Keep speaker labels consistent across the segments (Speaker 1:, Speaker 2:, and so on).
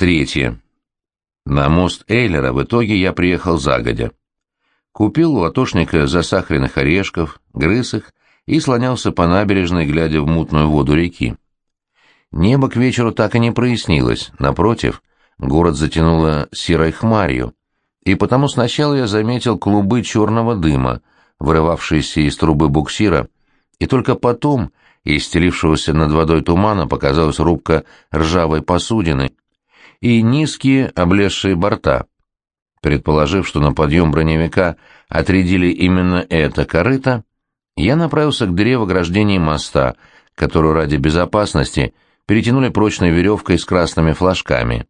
Speaker 1: Третье. На мост Эйлера в итоге я приехал загодя. Купил у латошника засахаренных орешков, грыз их и слонялся по набережной, глядя в мутную воду реки. Небо к вечеру так и не прояснилось, напротив, город затянуло серой хмарью, и потому сначала я заметил клубы черного дыма, вырывавшиеся из трубы буксира, и только потом из над водой тумана показалась рубка ржавой посудины и низкие облезшие борта. Предположив, что на подъем броневика отрядили именно это корыто, я направился к дыре в ограждении моста, которую ради безопасности перетянули прочной веревкой с красными флажками.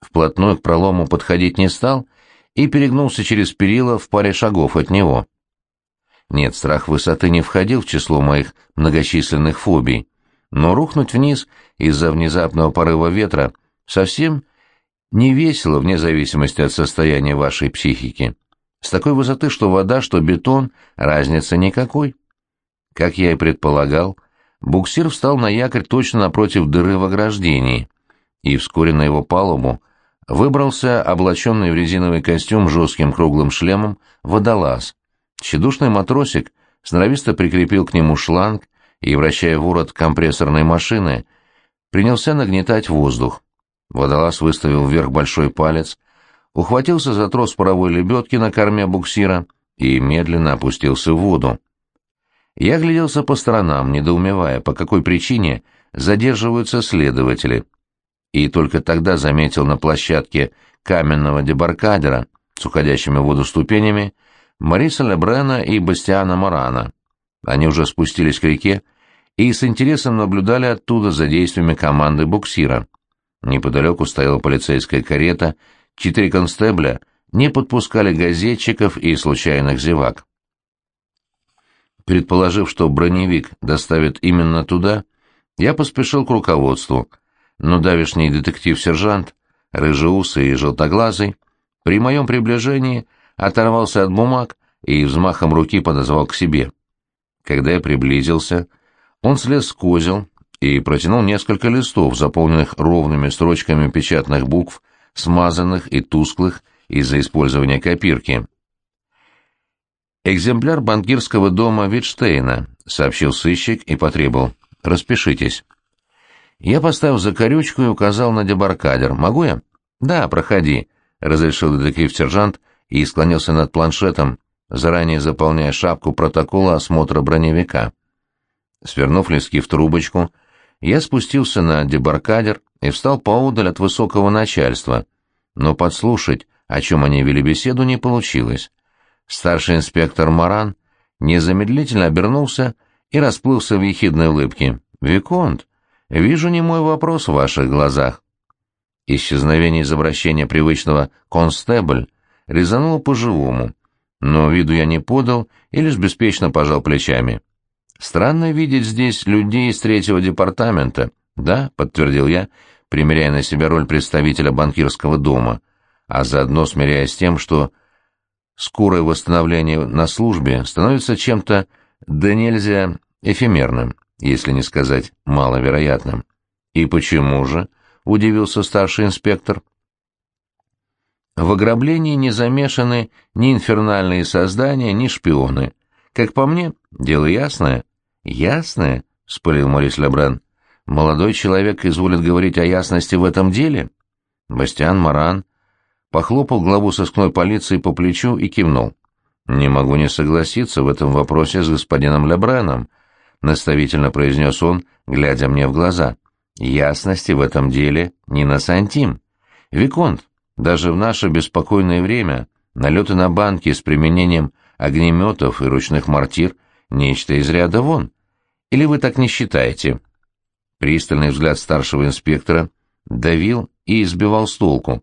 Speaker 1: Вплотную к пролому подходить не стал и перегнулся через перила в паре шагов от него. Нет, страх высоты не входил в число моих многочисленных фобий, но рухнуть вниз из-за внезапного порыва ветра совсем не весело вне зависимости от состояния вашей психики. С такой высоты, что вода, что бетон, разницы никакой. Как я и предполагал, буксир встал на якорь точно напротив дыры в ограждении, и вскоре на его палубу выбрался облаченный в резиновый костюм жестким круглым шлемом водолаз. Тщедушный матросик сноровисто прикрепил к нему шланг и, вращая ворот компрессорной машины, принялся нагнетать воздух. Водолаз выставил вверх большой палец, ухватился за трос паровой лебедки на корме буксира и медленно опустился в воду. Я гляделся по сторонам, недоумевая, по какой причине задерживаются следователи, и только тогда заметил на площадке каменного дебаркадера с уходящими в воду ступенями Мариса Лебрена и Бастиана Морана. Они уже спустились к реке и с интересом наблюдали оттуда за действиями команды буксира. Неподалеку стояла полицейская карета, четыре констебля не подпускали газетчиков и случайных зевак. Предположив, что броневик доставит именно туда, я поспешил к руководству, но давишний детектив-сержант, рыжеусый и желтоглазый, при моем приближении оторвался от бумаг и взмахом руки подозвал к себе. Когда я приблизился, он слез с козел и протянул несколько листов, заполненных ровными строчками печатных букв, смазанных и тусклых из-за использования копирки. «Экземпляр банкирского дома Витштейна», — сообщил сыщик и потребовал. «Распишитесь». Я поставил закорючку и указал на дебаркадер. «Могу я?» «Да, проходи», — разрешил детектив-сержант и склонился над планшетом, заранее заполняя шапку протокола осмотра броневика. Свернув листки в трубочку, я спустился на дебаркадер и встал поодаль от высокого начальства, но подслушать, о чем они вели беседу, не получилось. Старший инспектор Маран незамедлительно обернулся и расплылся в ехидной улыбке. «Виконт, вижу не мой вопрос в ваших глазах». Исчезновение из обращения привычного «констебль» резануло по-живому, но виду я не подал и лишь беспечно пожал плечами. Странно видеть здесь людей из третьего департамента. Да, подтвердил я, примеряя на себя роль представителя банкирского дома, а заодно смиряясь с тем, что скорое восстановление на службе становится чем-то да нельзя эфемерным, если не сказать маловероятным. И почему же? удивился старший инспектор. В ограблении не замешаны ни инфернальные создания, ни шпионы. Как по мне, дело ясное. Ясное? — спылил Морис Лебран. Молодой человек изволит говорить о ясности в этом деле? Бастиан Маран похлопал главу сыскной полиции по плечу и кивнул. «Не могу не согласиться в этом вопросе с господином Лебраном», — наставительно произнес он, глядя мне в глаза. «Ясности в этом деле не на сантим. Виконт, даже в наше беспокойное время налеты на банки с применением огнеметов и ручных мортир — нечто из ряда вон. Или вы так не считаете?» Пристальный взгляд старшего инспектора давил и избивал с толку,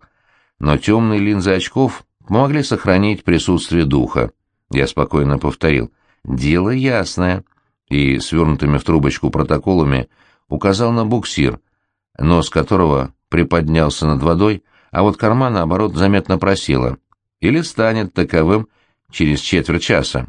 Speaker 1: но темные линзы очков помогли сохранить присутствие духа. Я спокойно повторил «Дело ясное» и свернутыми в трубочку протоколами указал на буксир, нос которого приподнялся над водой, а вот корма, наоборот, заметно просела, или станет таковым через четверть часа.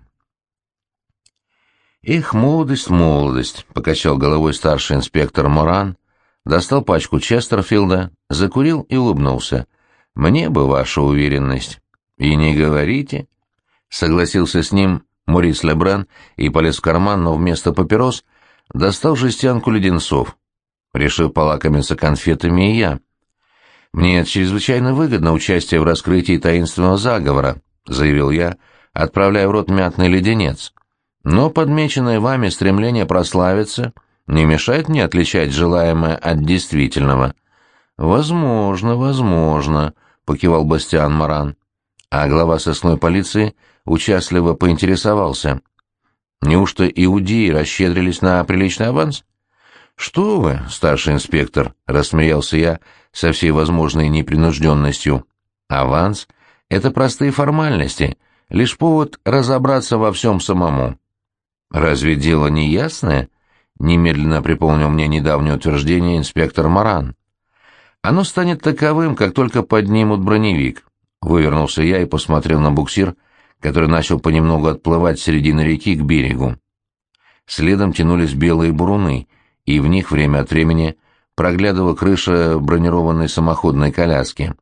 Speaker 1: «Эх, молодость, молодость!» — покачал головой старший инспектор Моран, достал пачку Честерфилда, закурил и улыбнулся. «Мне бы ваша уверенность». «И не говорите», — согласился с ним Морис Лебран и полез в карман, но вместо папирос достал жестянку леденцов. Решил полакомиться конфетами и я. «Мне чрезвычайно выгодно участие в раскрытии таинственного заговора», — заявил я, отправляя в рот мятный леденец. «Но подмеченное вами стремление прославиться не мешает мне отличать желаемое от действительного». «Возможно, возможно», — покивал Бастиан Маран. А глава сосной полиции участливо поинтересовался. «Неужто иудеи расщедрились на приличный аванс?» «Что вы, старший инспектор», — рассмеялся я со всей возможной непринужденностью. «Аванс — это простые формальности, лишь повод разобраться во всем самому». «Разве дело не ясное?» — немедленно припомнил мне недавнее утверждение инспектор Маран. «Оно станет таковым, как только поднимут броневик», — вывернулся я и посмотрел на буксир, который начал понемногу отплывать с середины реки к берегу. Следом тянулись белые буруны, и в них время от времени проглядывала крыша бронированной самоходной коляски.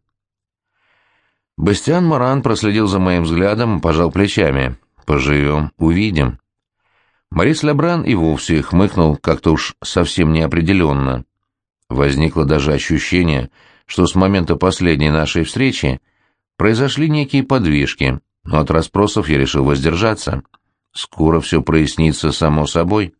Speaker 1: Бастиан Маран проследил за моим взглядом и пожал плечами. «Поживем, увидим». Морис Лебран и вовсе хмыкнул как-то уж совсем неопределенно. Возникло даже ощущение, что с момента последней нашей встречи произошли некие подвижки, но от расспросов я решил воздержаться. Скоро все прояснится само собой.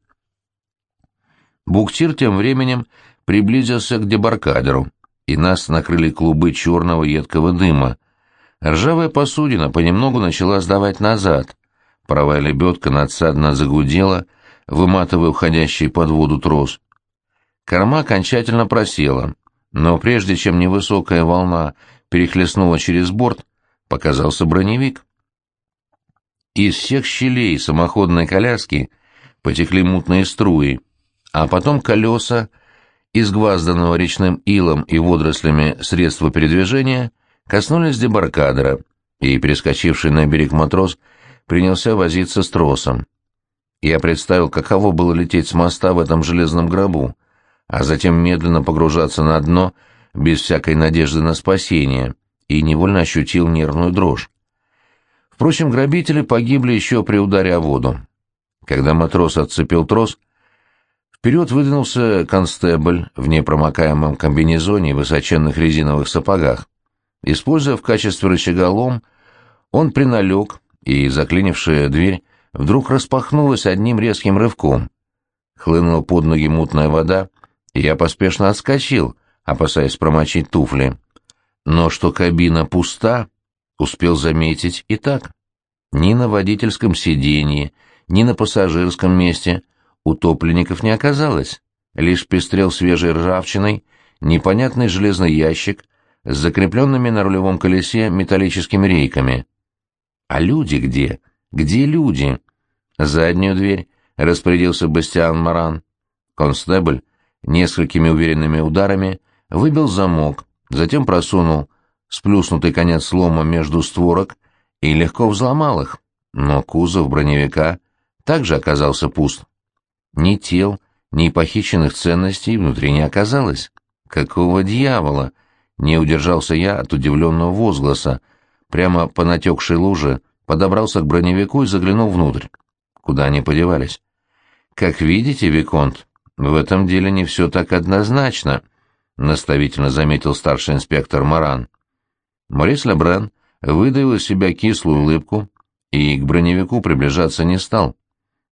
Speaker 1: Буктир тем временем приблизился к дебаркадеру, и нас накрыли клубы черного едкого дыма. Ржавая посудина понемногу начала сдавать назад. Правая лебедка надсадно загудела, выматывая уходящий под воду трос. Корма окончательно просела, но прежде чем невысокая волна перехлестнула через борт, показался броневик. Из всех щелей самоходной коляски потекли мутные струи, а потом колеса, изгвазданного речным илом и водорослями средства передвижения, коснулись дебаркадера, и перескочивший на берег матрос принялся возиться с тросом. Я представил, каково было лететь с моста в этом железном гробу, а затем медленно погружаться на дно без всякой надежды на спасение, и невольно ощутил нервную дрожь. Впрочем, грабители погибли еще при ударе о воду. Когда матрос отцепил трос, вперед выдвинулся констебль в непромокаемом комбинезоне и высоченных резиновых сапогах. Используя в качестве рычага лом, он приналег, и заклинившая дверь вдруг распахнулась одним резким рывком. Хлынула под ноги мутная вода, я поспешно отскочил, опасаясь промочить туфли. Но что кабина пуста, успел заметить и так. Ни на водительском сиденье, ни на пассажирском месте утопленников не оказалось. Лишь пестрел свежей ржавчиной непонятный железный ящик с закрепленными на рулевом колесе металлическими рейками. А люди где? Где люди? Заднюю дверь распорядился Бастиан Маран. Констебль несколькими уверенными ударами выбил замок, затем просунул сплюснутый конец слома между створок и легко взломал их, но кузов броневика также оказался пуст. Ни тел, ни похищенных ценностей внутри не оказалось. Какого дьявола? Не удержался я от удивленного возгласа. Прямо по натекшей луже подобрался к броневику и заглянул внутрь. Куда они подевались? Как видите, Виконт, в этом деле не все так однозначно, наставительно заметил старший инспектор Маран. Морис Лебрен выдавил из себя кислую улыбку и к броневику приближаться не стал.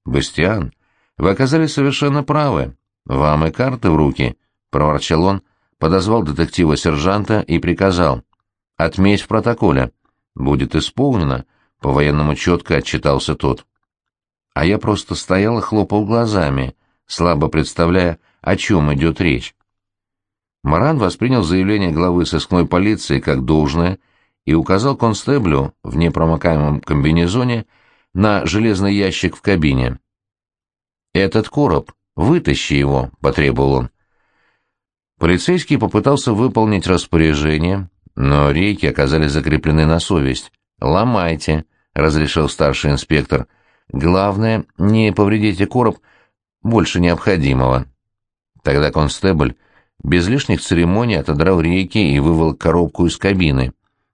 Speaker 1: «Бастиан, вы оказались совершенно правы. Вам и карты в руки», — проворчал он, подозвал детектива-сержанта и приказал. «Отметь в протоколе. Будет исполнено», — по-военному четко отчитался тот. А я просто стоял и хлопал глазами, слабо представляя, о чем идет речь. Маран воспринял заявление главы сыскной полиции как должное и указал констеблю в непромокаемом комбинезоне на железный ящик в кабине. «Этот короб, вытащи его», — потребовал он. Полицейский попытался выполнить распоряжение, но рейки оказались закреплены на совесть. «Ломайте», — разрешил старший инспектор. «Главное, не повредите короб больше необходимого. Тогда констебль без лишних церемоний отодрал рейки и вывел коробку из кабины,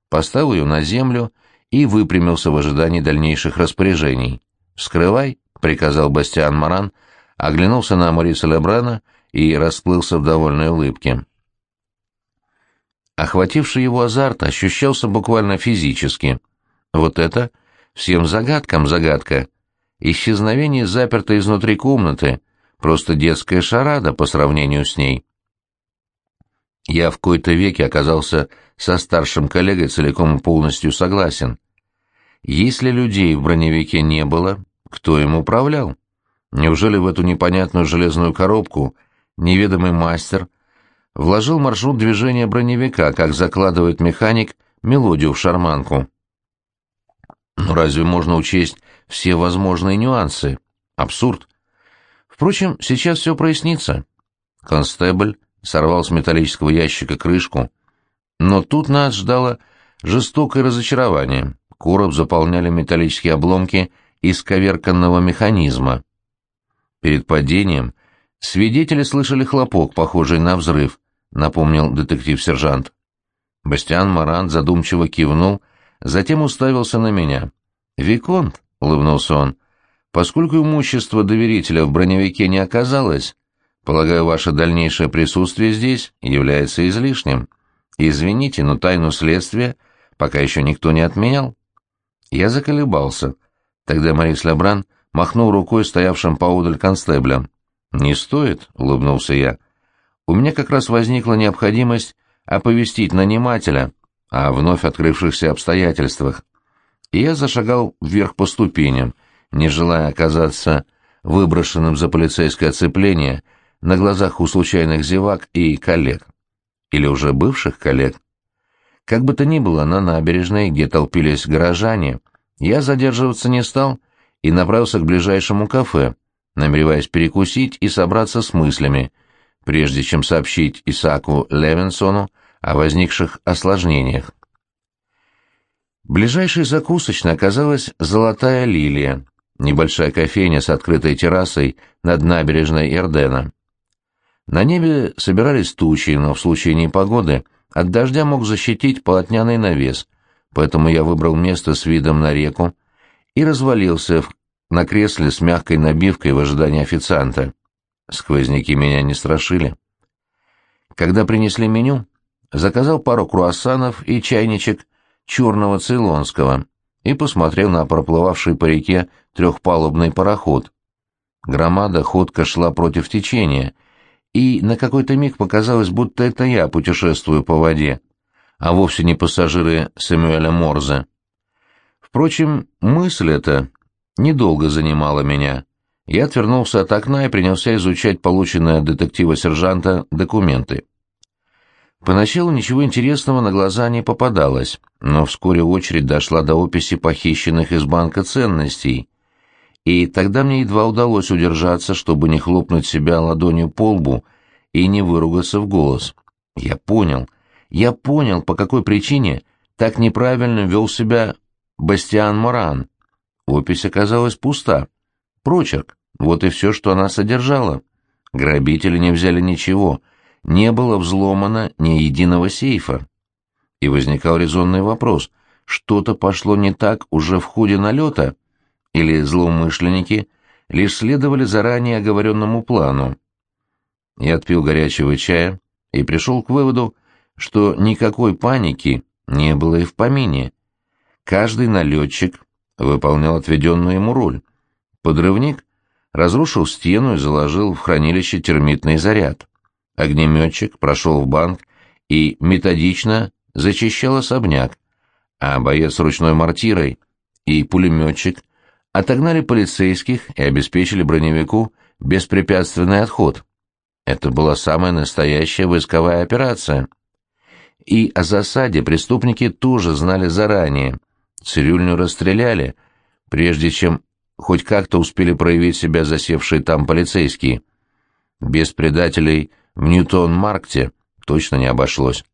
Speaker 1: поставил ее на землю и выпрямился в ожидании дальнейших распоряжений. «Вскрывай», — приказал Бастиан Маран, оглянулся на Мориса Лебрана и расплылся в довольной улыбке. Охвативший его азарт ощущался буквально физически. Вот это всем загадкам загадка. Исчезновение запертой изнутри комнаты — просто детская шарада по сравнению с ней. Я в кои-то веке оказался со старшим коллегой целиком и полностью согласен. Если людей в броневике не было, кто им управлял? Неужели в эту непонятную железную коробку неведомый мастер вложил маршрут движения броневика, как закладывает механик мелодию в шарманку? Но разве можно учесть все возможные нюансы? Абсурд. Впрочем, сейчас все прояснится. Констебль сорвал с металлического ящика крышку, но тут нас ждало жестокое разочарование. Короб заполняли металлические обломки исковерканного механизма. Перед падением свидетели слышали хлопок, похожий на взрыв, напомнил детектив-сержант. Бастиан Маран задумчиво кивнул, затем уставился на меня. «Виконт», — улыбнулся он, — «поскольку имущество доверителя в броневике не оказалось, полагаю, ваше дальнейшее присутствие здесь является излишним. Извините, но тайну следствия пока еще никто не отменял». Я заколебался. Тогда Марис Лебран махнул рукой стоявшим поодаль констеблем. «Не стоит», — улыбнулся я. «У меня как раз возникла необходимость оповестить нанимателя о вновь открывшихся обстоятельствах. И я зашагал вверх по ступеням, не желая оказаться выброшенным за полицейское оцепление на глазах у случайных зевак и коллег. Или уже бывших коллег. Как бы то ни было, на набережной, где толпились горожане, я задерживаться не стал и направился к ближайшему кафе, намереваясь перекусить и собраться с мыслями, прежде чем сообщить Исааку Левинсону о возникших осложнениях. Ближайшей закусочной оказалась «Золотая лилия», небольшая кофейня с открытой террасой над набережной Эрдена. На небе собирались тучи, но в случае непогоды – от дождя мог защитить полотняный навес, поэтому я выбрал место с видом на реку и развалился на кресле с мягкой набивкой в ожидании официанта. Сквозняки меня не страшили. Когда принесли меню, заказал пару круассанов и чайничек черного цейлонского и посмотрел на проплывавший по реке трехпалубный пароход. Громада ходко шла против течения — и на какой-то миг показалось, будто это я путешествую по воде, а вовсе не пассажиры Сэмюэля Морзе. Впрочем, мысль эта недолго занимала меня. Я отвернулся от окна и принялся изучать полученные от детектива-сержанта документы. Поначалу ничего интересного на глаза не попадалось, но вскоре очередь дошла до описи похищенных из банка ценностей, и тогда мне едва удалось удержаться, чтобы не хлопнуть себя ладонью по лбу и не выругаться в голос. Я понял, я понял, по какой причине так неправильно вел себя Бастиан Моран. Опись оказалась пуста. Прочерк, вот и все, что она содержала. Грабители не взяли ничего, не было взломано ни единого сейфа. И возникал резонный вопрос, что-то пошло не так уже в ходе налета, или злоумышленники лишь следовали заранее оговоренному плану. Я отпил горячего чая и пришел к выводу, что никакой паники не было и в помине. Каждый налетчик выполнял отведенную ему роль. Подрывник разрушил стену и заложил в хранилище термитный заряд. Огнеметчик прошел в банк и методично зачищал особняк, а боец ручной мортирой и пулеметчик отогнали полицейских и обеспечили броневику беспрепятственный отход. Это была самая настоящая войсковая операция. И о засаде преступники тоже знали заранее. Цирюльню расстреляли, прежде чем хоть как-то успели проявить себя засевшие там полицейские. Без предателей в Ньютон-Маркте точно не обошлось.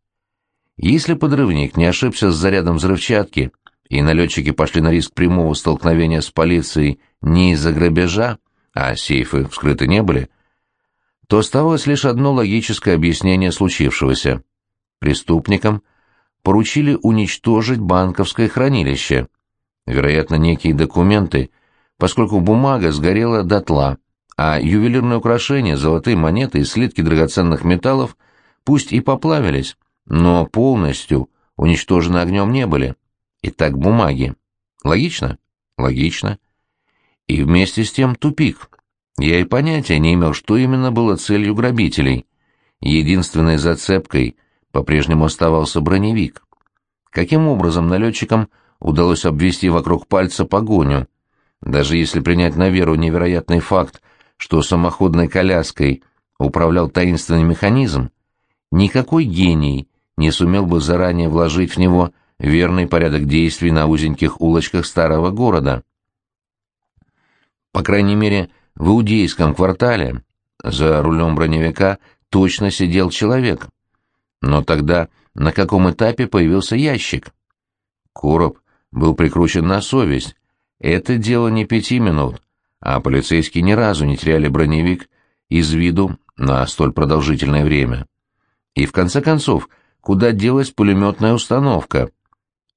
Speaker 1: Если подрывник не ошибся с зарядом взрывчатки, и налетчики пошли на риск прямого столкновения с полицией не из-за грабежа, а сейфы вскрыты не были, то оставалось лишь одно логическое объяснение случившегося. Преступникам поручили уничтожить банковское хранилище. Вероятно, некие документы, поскольку бумага сгорела дотла, а ювелирные украшения, золотые монеты и слитки драгоценных металлов пусть и поплавились, но полностью уничтожены огнем не были. Итак, бумаги. Логично? Логично. И вместе с тем тупик. Я и понятия не имел, что именно было целью грабителей. Единственной зацепкой по-прежнему оставался броневик. Каким образом налетчикам удалось обвести вокруг пальца погоню? Даже если принять на веру невероятный факт, что самоходной коляской управлял таинственный механизм, никакой гений не сумел бы заранее вложить в него верный порядок действий на узеньких улочках старого города. По крайней мере, в иудейском квартале за рулем броневика точно сидел человек. Но тогда на каком этапе появился ящик? Короб был прикручен на совесть. Это дело не пяти минут, а полицейские ни разу не теряли броневик из виду на столь продолжительное время. И в конце концов, куда делась пулеметная установка?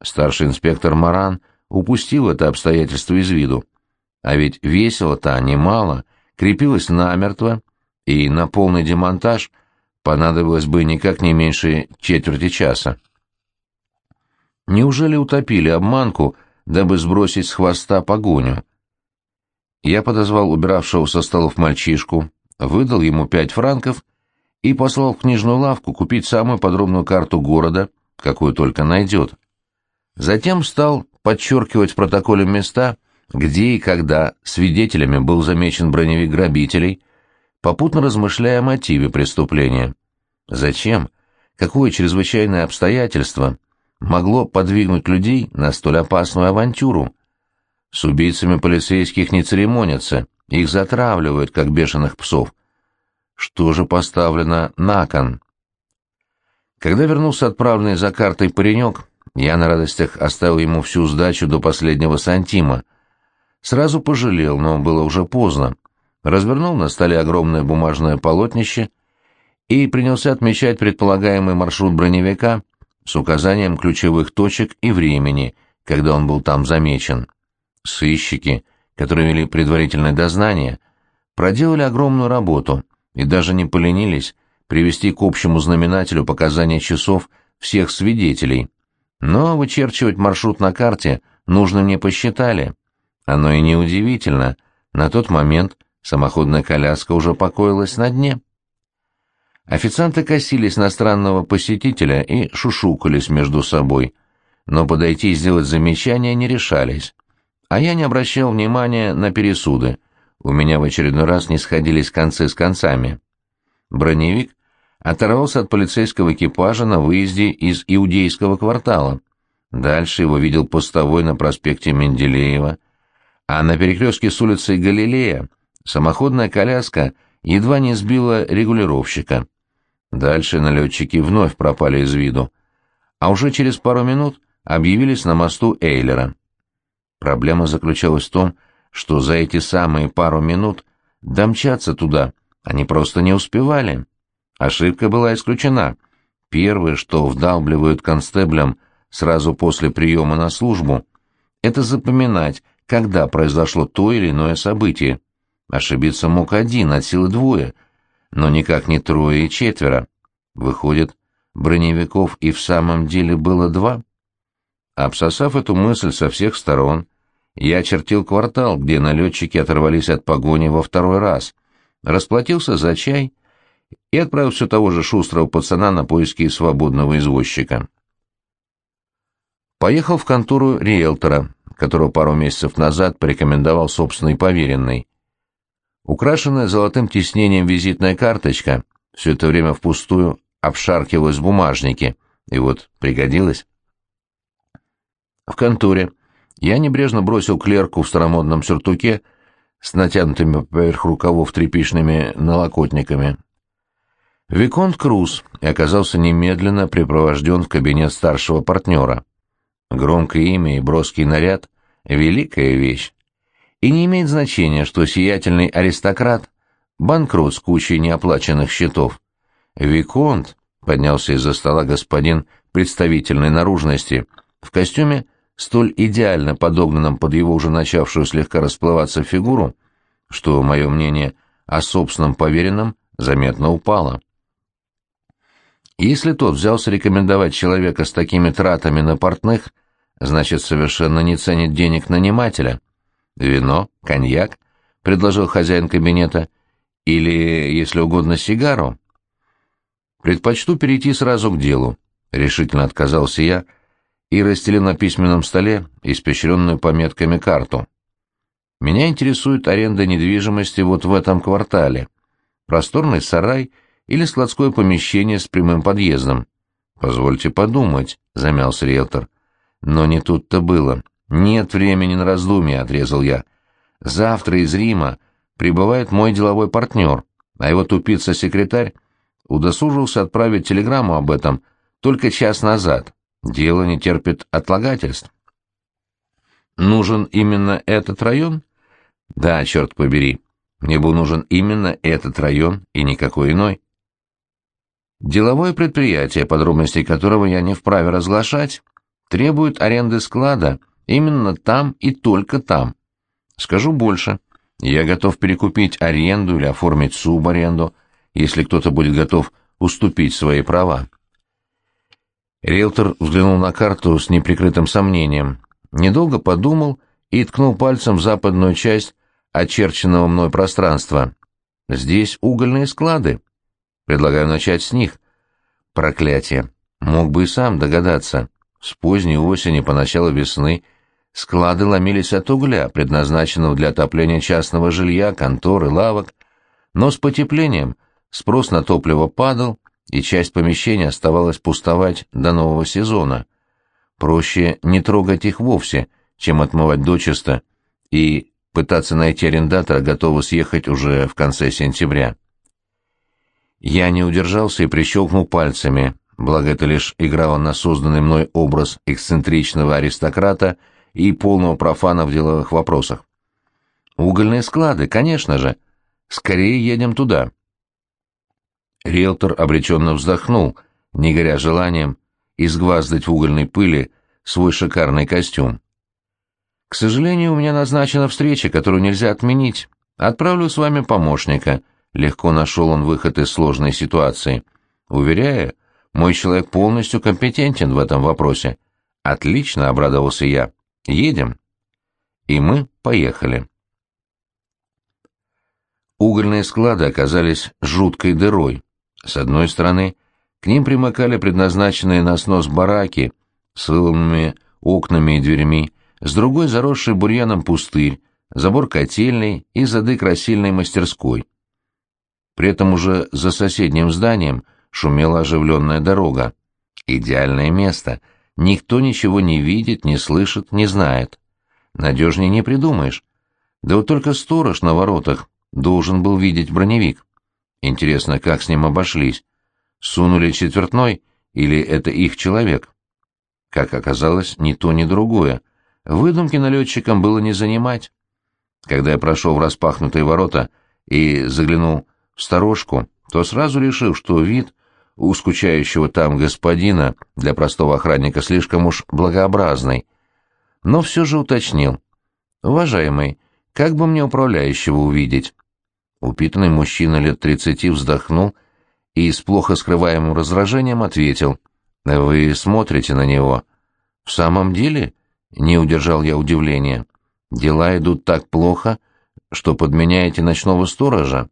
Speaker 1: Старший инспектор Маран упустил это обстоятельство из виду. А ведь весело-то немало, крепилось намертво, и на полный демонтаж понадобилось бы никак не меньше четверти часа. Неужели утопили обманку, дабы сбросить с хвоста погоню? Я подозвал убиравшего со столов мальчишку, выдал ему пять франков и послал в книжную лавку купить самую подробную карту города, какую только найдет. Затем стал подчеркивать в протоколе места, где и когда свидетелями был замечен броневик грабителей, попутно размышляя о мотиве преступления. Зачем? Какое чрезвычайное обстоятельство могло подвигнуть людей на столь опасную авантюру? С убийцами полицейских не церемонятся, их затравливают, как бешеных псов. Что же поставлено на кон? Когда вернулся отправленный за картой паренек, я на радостях оставил ему всю сдачу до последнего сантима, Сразу пожалел, но было уже поздно. Развернул на столе огромное бумажное полотнище и принялся отмечать предполагаемый маршрут броневика с указанием ключевых точек и времени, когда он был там замечен. Сыщики, которые вели предварительное дознание, проделали огромную работу и даже не поленились привести к общему знаменателю показания часов всех свидетелей. Но вычерчивать маршрут на карте нужным не посчитали. Оно и не удивительно. На тот момент самоходная коляска уже покоилась на дне. Официанты косились на странного посетителя и шушукались между собой, но подойти и сделать замечания не решались. А я не обращал внимания на пересуды. У меня в очередной раз не сходились концы с концами. Броневик оторвался от полицейского экипажа на выезде из Иудейского квартала. Дальше его видел постовой на проспекте Менделеева, а на перекрестке с улицей Галилея самоходная коляска едва не сбила регулировщика. Дальше налетчики вновь пропали из виду, а уже через пару минут объявились на мосту Эйлера. Проблема заключалась в том, что за эти самые пару минут домчаться туда они просто не успевали. Ошибка была исключена. Первое, что вдалбливают констеблям сразу после приема на службу, это запоминать, когда произошло то или иное событие. Ошибиться мог один, от силы двое, но никак не трое и четверо. Выходит, броневиков и в самом деле было два? Обсосав эту мысль со всех сторон, я очертил квартал, где налетчики оторвались от погони во второй раз, расплатился за чай и отправил все того же шустрого пацана на поиски свободного извозчика. Поехал в контору риэлтора, которого пару месяцев назад порекомендовал собственный поверенный. Украшенная золотым тиснением визитная карточка все это время впустую обшаркивалась в бумажнике, и вот пригодилась. В конторе я небрежно бросил клерку в старомодном сюртуке с натянутыми поверх рукавов тряпичными налокотниками. Виконт Круз оказался немедленно припровожден в кабинет старшего партнера. Громкое имя и броский наряд — великая вещь. И не имеет значения, что сиятельный аристократ банкрот с кучей неоплаченных счетов. Виконт, поднялся из-за стола господин представительной наружности, в костюме, столь идеально подогнанном под его уже начавшую слегка расплываться фигуру, что мое мнение о собственном поверенном заметно упало. Если тот взялся рекомендовать человека с такими тратами на портных, значит, совершенно не ценит денег нанимателя. Вино, коньяк, предложил хозяин кабинета, или, если угодно, сигару. Предпочту перейти сразу к делу, решительно отказался я и расстелил на письменном столе испещренную пометками карту. Меня интересует аренда недвижимости вот в этом квартале. Просторный сарай или складское помещение с прямым подъездом. Позвольте подумать, замялся риэлтор. Но не тут-то было. Нет времени на раздумья, отрезал я. Завтра из Рима прибывает мой деловой партнер, а его тупица-секретарь удосужился отправить телеграмму об этом только час назад. Дело не терпит отлагательств. Нужен именно этот район? Да, черт побери. Мне был нужен именно этот район и никакой иной. Деловое предприятие, подробности которого я не вправе разглашать, требует аренды склада именно там и только там. Скажу больше. Я готов перекупить аренду или оформить субаренду, если кто-то будет готов уступить свои права. Риэлтор взглянул на карту с неприкрытым сомнением, недолго подумал и ткнул пальцем в западную часть очерченного мной пространства. «Здесь угольные склады. Предлагаю начать с них». Проклятие. Мог бы и сам догадаться. С поздней осени по началу весны – Склады ломились от угля, предназначенного для отопления частного жилья, конторы, лавок. Но с потеплением спрос на топливо падал, и часть помещения оставалась пустовать до нового сезона. Проще не трогать их вовсе, чем отмывать дочисто и пытаться найти арендатора, готового съехать уже в конце сентября. Я не удержался и прищелкнул пальцами, благо это лишь играло на созданный мной образ эксцентричного аристократа — и полного профана в деловых вопросах. Угольные склады, конечно же. Скорее едем туда. Риэлтор обреченно вздохнул, не горя желанием изгваздать в угольной пыли свой шикарный костюм. «К сожалению, у меня назначена встреча, которую нельзя отменить. Отправлю с вами помощника». Легко нашел он выход из сложной ситуации. «Уверяю, мой человек полностью компетентен в этом вопросе». «Отлично», — обрадовался я. Едем. И мы поехали. Угольные склады оказались жуткой дырой. С одной стороны, к ним примыкали предназначенные на снос бараки с выломанными окнами и дверьми, с другой — заросший бурьяном пустырь, забор котельной и зады красильной мастерской. При этом уже за соседним зданием шумела оживленная дорога. Идеальное место — Никто ничего не видит, не слышит, не знает. Надежнее не придумаешь. Да вот только сторож на воротах должен был видеть броневик. Интересно, как с ним обошлись? Сунули четвертной или это их человек? Как оказалось, ни то, ни другое. Выдумки налетчикам было не занимать. Когда я прошел в распахнутые ворота и заглянул в сторожку, то сразу решил, что вид у скучающего там господина для простого охранника слишком уж благообразный. Но все же уточнил. «Уважаемый, как бы мне управляющего увидеть?» Упитанный мужчина лет тридцати вздохнул и с плохо скрываемым раздражением ответил. «Вы смотрите на него». «В самом деле?» — не удержал я удивления. «Дела идут так плохо, что подменяете ночного сторожа?»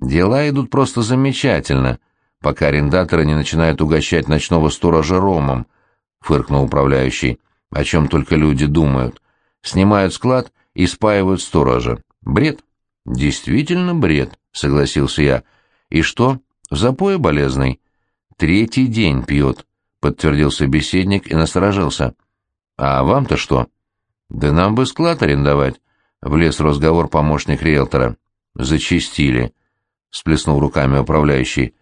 Speaker 1: «Дела идут просто замечательно», пока арендаторы не начинают угощать ночного сторожа ромом, — фыркнул управляющий. — О чем только люди думают. Снимают склад и спаивают сторожа. Бред? — Действительно бред, — согласился я. — И что, в болезный? — Третий день пьет, — подтвердил собеседник и насторожился. — А вам-то что? — Да нам бы склад арендовать, — влез разговор помощник риэлтора. — Зачистили, — сплеснул руками управляющий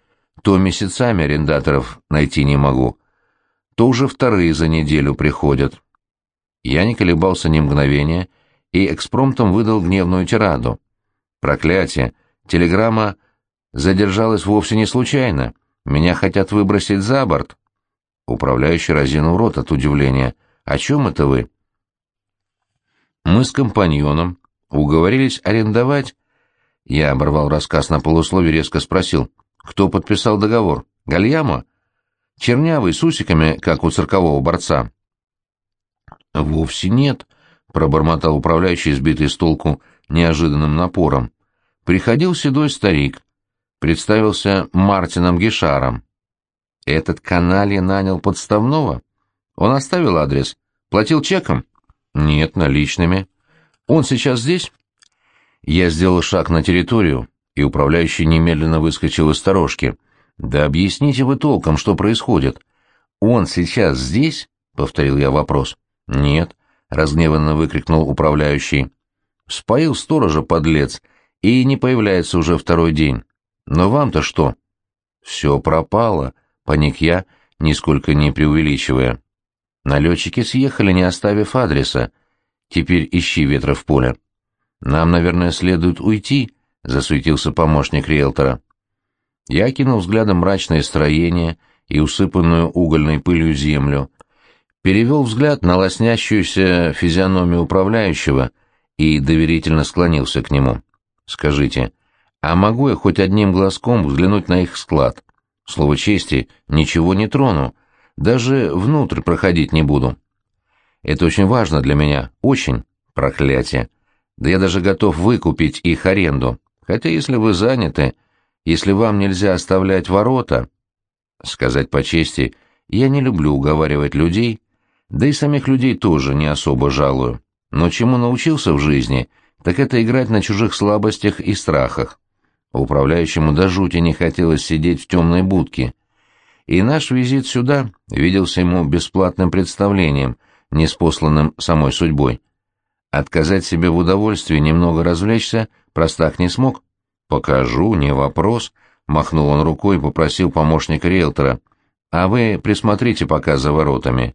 Speaker 1: то месяцами арендаторов найти не могу, то уже вторые за неделю приходят. Я не колебался ни мгновения и экспромтом выдал гневную тираду. Проклятие! телеграмма задержалась вовсе не случайно. Меня хотят выбросить за борт. Управляющий разинул рот от удивления. «О чем это вы?» «Мы с компаньоном уговорились арендовать...» Я оборвал рассказ на полуслове резко спросил. «Кто подписал договор? Гальямо?» «Чернявый, с усиками, как у циркового борца». «Вовсе нет», — пробормотал управляющий, сбитый с толку неожиданным напором. Приходил седой старик, представился Мартином Гишаром. Этот каналья нанял подставного? Он оставил адрес? Платил чеком? Нет, наличными. Он сейчас здесь? Я сделал шаг на территорию, и управляющий немедленно выскочил из сторожки. Да объясните вы толком, что происходит. Он сейчас здесь? Повторил я вопрос. Нет, разгневанно выкрикнул управляющий. Споил сторожа, подлец, и не появляется уже второй день. Но вам-то что? Все пропало, паник я, нисколько не преувеличивая. Налетчики съехали, не оставив адреса. Теперь ищи ветра в поле. Нам, наверное, следует уйти, засуетился помощник риэлтора. Я кинул взглядом мрачное строение и усыпанную угольной пылью землю, перевел взгляд на лоснящуюся физиономию управляющего и доверительно склонился к нему. «Скажите, а могу я хоть одним глазком взглянуть на их склад? Слово чести, ничего не трону, даже внутрь проходить не буду. Это очень важно для меня, очень, проклятие. Да я даже готов выкупить их аренду, хотя если вы заняты, если вам нельзя оставлять ворота... Сказать по чести, я не люблю уговаривать людей, да и самих людей тоже не особо жалую. Но чему научился в жизни, так это играть на чужих слабостях и страхах. Управляющему до жути не хотелось сидеть в темной будке. И наш визит сюда виделся ему бесплатным представлением, неспосланным самой судьбой. Отказать себе в удовольствии немного развлечься Простак не смог. «Покажу, не вопрос», — махнул он рукой и попросил помощника риэлтора. «А вы присмотрите пока за воротами».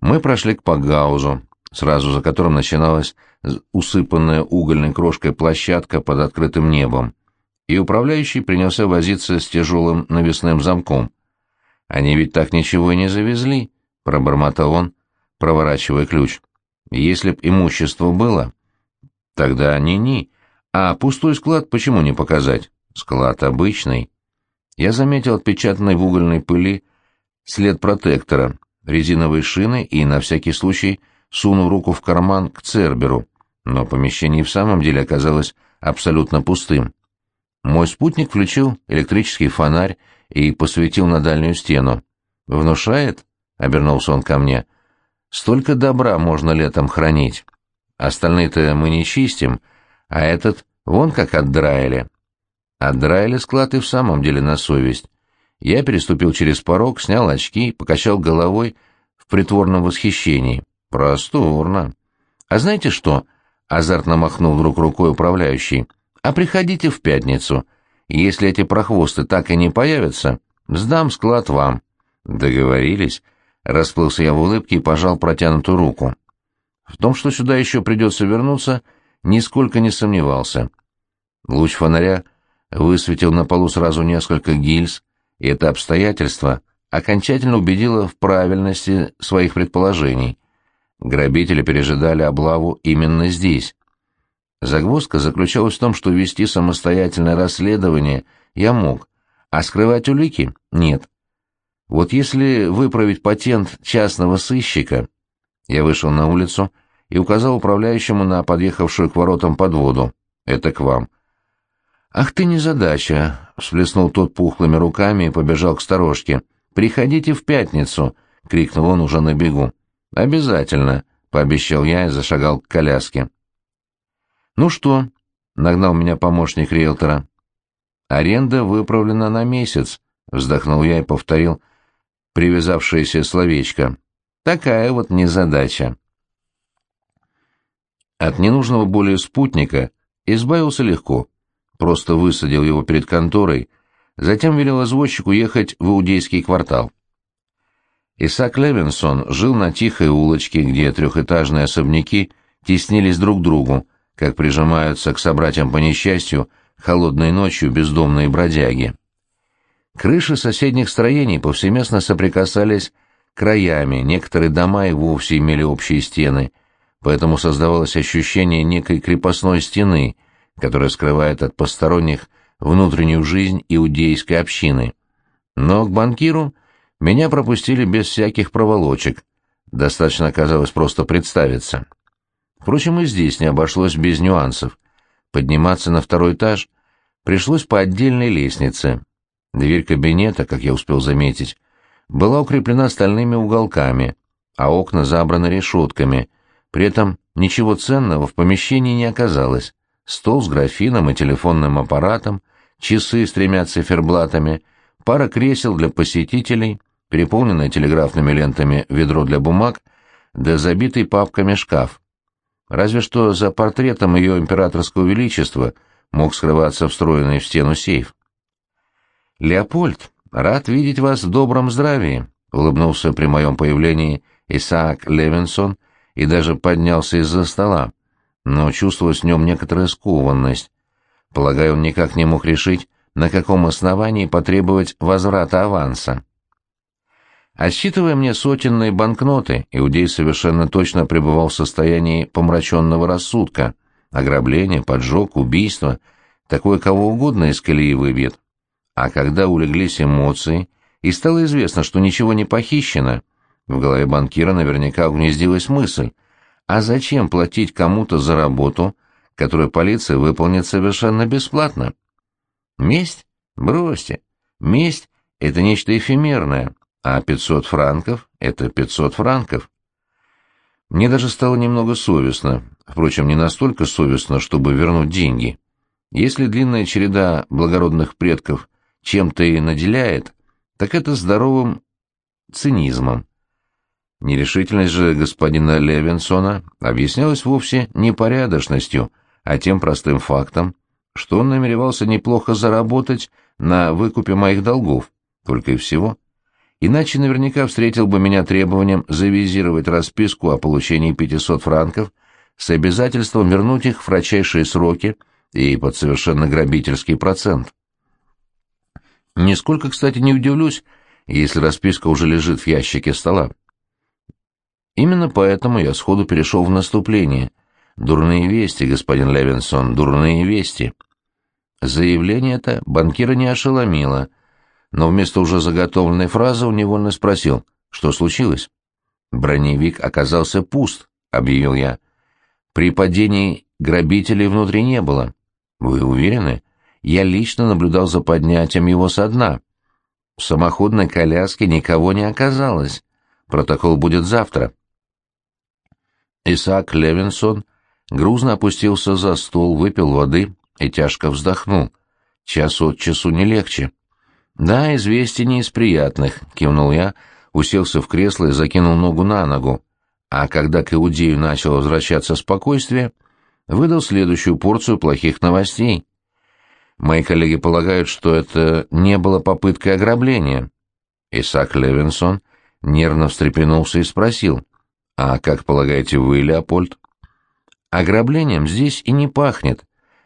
Speaker 1: Мы прошли к Пагаузу, сразу за которым начиналась усыпанная угольной крошкой площадка под открытым небом, и управляющий принялся возиться с тяжелым навесным замком. «Они ведь так ничего и не завезли», — пробормотал он, проворачивая ключ. «Если б имущество было, тогда ни-ни. А пустой склад почему не показать? Склад обычный». Я заметил отпечатанный в угольной пыли след протектора, резиновые шины и, на всякий случай, сунул руку в карман к Церберу, но помещение в самом деле оказалось абсолютно пустым. Мой спутник включил электрический фонарь и посветил на дальнюю стену. «Внушает?» — обернулся он ко мне. «Столько добра можно летом хранить. Остальные-то мы не чистим, а этот вон как отдраили». Отдраили склад и в самом деле на совесть. Я переступил через порог, снял очки, покачал головой в притворном восхищении. Просторно. А знаете что? Азартно махнул вдруг рукой управляющий. А приходите в пятницу. Если эти прохвосты так и не появятся, сдам склад вам. Договорились. Расплылся я в улыбке и пожал протянутую руку. В том, что сюда еще придется вернуться, нисколько не сомневался. Луч фонаря высветил на полу сразу несколько гильз, и это обстоятельство окончательно убедило в правильности своих предположений. Грабители пережидали облаву именно здесь. Загвоздка заключалась в том, что вести самостоятельное расследование я мог, а скрывать улики — нет. Вот если выправить патент частного сыщика... Я вышел на улицу и указал управляющему на подъехавшую к воротам подводу. Это к вам. «Ах ты незадача!» — всплеснул тот пухлыми руками и побежал к сторожке. «Приходите в пятницу!» — крикнул он уже на бегу. «Обязательно!» — пообещал я и зашагал к коляске. «Ну что?» — нагнал меня помощник риэлтора. «Аренда выправлена на месяц», — вздохнул я и повторил привязавшееся словечко. «Такая вот незадача». От ненужного более спутника избавился легко просто высадил его перед конторой, затем велел извозчику ехать в Иудейский квартал. Исаак Левинсон жил на тихой улочке, где трехэтажные особняки теснились друг к другу, как прижимаются к собратьям по несчастью холодной ночью бездомные бродяги. Крыши соседних строений повсеместно соприкасались краями, некоторые дома и вовсе имели общие стены, поэтому создавалось ощущение некой крепостной стены, которая скрывает от посторонних внутреннюю жизнь иудейской общины. Но к банкиру меня пропустили без всяких проволочек, достаточно оказалось просто представиться. Впрочем, и здесь не обошлось без нюансов. Подниматься на второй этаж пришлось по отдельной лестнице. Дверь кабинета, как я успел заметить, была укреплена стальными уголками, а окна забраны решетками. При этом ничего ценного в помещении не оказалось. Стол с графином и телефонным аппаратом, часы с тремя циферблатами, пара кресел для посетителей, переполненное телеграфными лентами ведро для бумаг, да забитый папками шкаф. Разве что за портретом ее императорского величества мог скрываться встроенный в стену сейф. «Леопольд, рад видеть вас в добром здравии», — улыбнулся при моем появлении Исаак Левинсон и даже поднялся из-за стола, но чувствовалась в нем некоторая скованность. Полагаю, он никак не мог решить, на каком основании потребовать возврата аванса. Отсчитывая мне сотенные банкноты, Иудей совершенно точно пребывал в состоянии помраченного рассудка. Ограбление, поджог, убийство — такое кого угодно из колеи выбьет. А когда улеглись эмоции, и стало известно, что ничего не похищено, в голове банкира наверняка угнездилась мысль, а зачем платить кому-то за работу, которую полиция выполнит совершенно бесплатно? Месть? Бросьте. Месть — это нечто эфемерное, а 500 франков — это 500 франков. Мне даже стало немного совестно, впрочем, не настолько совестно, чтобы вернуть деньги. Если длинная череда благородных предков чем-то и наделяет, так это здоровым цинизмом. Нерешительность же господина Левинсона объяснялась вовсе не порядочностью, а тем простым фактом, что он намеревался неплохо заработать на выкупе моих долгов, только и всего. Иначе наверняка встретил бы меня требованием завизировать расписку о получении 500 франков с обязательством вернуть их в кратчайшие сроки и под совершенно грабительский процент. Нисколько, кстати, не удивлюсь, если расписка уже лежит в ящике стола. Именно поэтому я сходу перешел в наступление. Дурные вести, господин Левинсон, дурные вести. Заявление это банкира не ошеломило, но вместо уже заготовленной фразы он невольно спросил, что случилось. Броневик оказался пуст, объявил я. При падении грабителей внутри не было. Вы уверены? Я лично наблюдал за поднятием его со дна. В самоходной коляске никого не оказалось. Протокол будет завтра. Исаак Левинсон грузно опустился за стол, выпил воды и тяжко вздохнул. Час от часу не легче. «Да, известие не из приятных», — кивнул я, уселся в кресло и закинул ногу на ногу. А когда к Иудею начало возвращаться спокойствие, выдал следующую порцию плохих новостей. Мои коллеги полагают, что это не было попыткой ограбления. Исаак Левинсон нервно встрепенулся и спросил. А как полагаете вы, Леопольд? Ограблением здесь и не пахнет,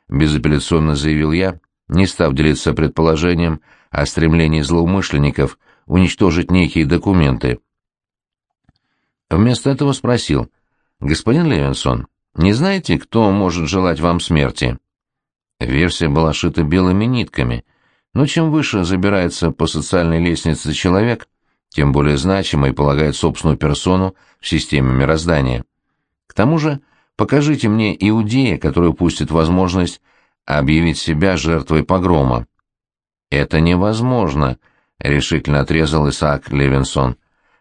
Speaker 1: безапелляционно заявил я, не став делиться предположением о стремлении злоумышленников уничтожить некие документы. Вместо этого спросил, «Господин Левинсон, не знаете, кто может желать вам смерти?» Версия была шита белыми нитками, но чем выше забирается по социальной лестнице человек, тем более значимой полагает собственную персону в системе мироздания. К тому же, покажите мне иудея, который упустит возможность объявить себя жертвой погрома. «Это невозможно», — решительно отрезал Исаак Левинсон.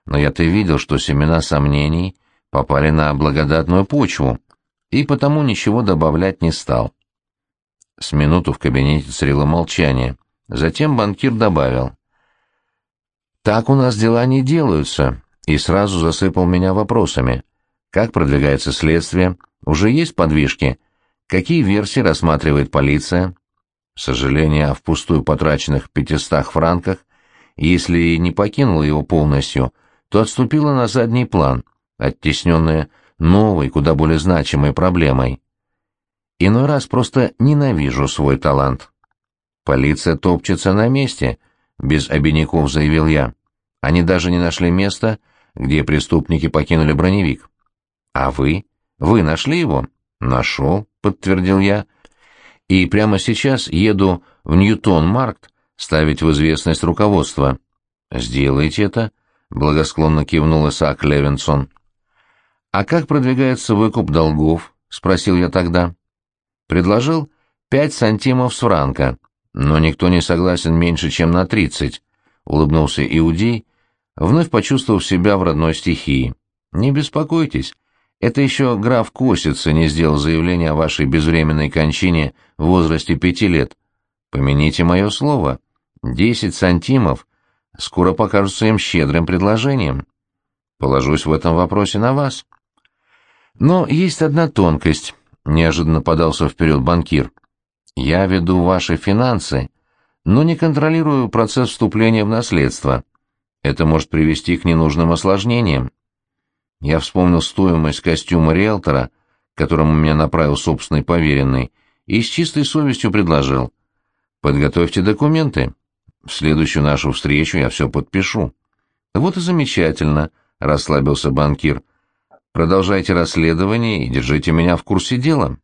Speaker 1: «Но я-то видел, что семена сомнений попали на благодатную почву, и потому ничего добавлять не стал». С минуту в кабинете царило молчание. Затем банкир добавил. Так у нас дела не делаются, и сразу засыпал меня вопросами. Как продвигается следствие? Уже есть подвижки? Какие версии рассматривает полиция? Сожаление о впустую потраченных пятистах франках, если и не покинула его полностью, то отступила на задний план, оттесненная новой, куда более значимой проблемой. Иной раз просто ненавижу свой талант. Полиция топчется на месте, без обиняков заявил я. Они даже не нашли места, где преступники покинули броневик. А вы? Вы нашли его? Нашел, подтвердил я. И прямо сейчас еду в Ньютон-Маркт ставить в известность руководство. Сделайте это, благосклонно кивнул Исаак Левинсон. А как продвигается выкуп долгов? спросил я тогда. Предложил пять сантимов с франка, но никто не согласен меньше, чем на тридцать, улыбнулся Иудей, вновь почувствовав себя в родной стихии. Не беспокойтесь, это еще граф Косица не сделал заявление о вашей безвременной кончине в возрасте пяти лет. Помяните мое слово. Десять сантимов скоро покажутся им щедрым предложением. Положусь в этом вопросе на вас. Но есть одна тонкость. Неожиданно подался вперед банкир. Я веду ваши финансы, но не контролирую процесс вступления в наследство. Это может привести к ненужным осложнениям. Я вспомнил стоимость костюма риэлтора, которому меня направил собственный поверенный, и с чистой совестью предложил. «Подготовьте документы. В следующую нашу встречу я все подпишу». «Вот и замечательно», — расслабился банкир. «Продолжайте расследование и держите меня в курсе дела».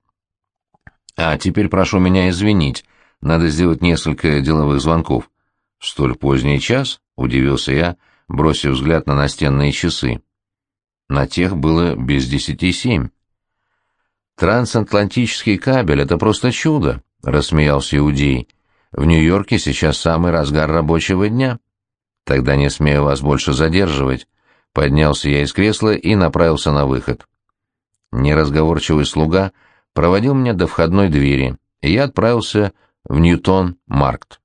Speaker 1: «А теперь прошу меня извинить. Надо сделать несколько деловых звонков». «В столь поздний час?» — удивился я, бросив взгляд на настенные часы. На тех было без десяти семь. «Трансатлантический кабель — это просто чудо», — рассмеялся Иудей. «В Нью-Йорке сейчас самый разгар рабочего дня». «Тогда не смею вас больше задерживать». Поднялся я из кресла и направился на выход. Неразговорчивый слуга проводил меня до входной двери, и я отправился в Ньютон-Маркт.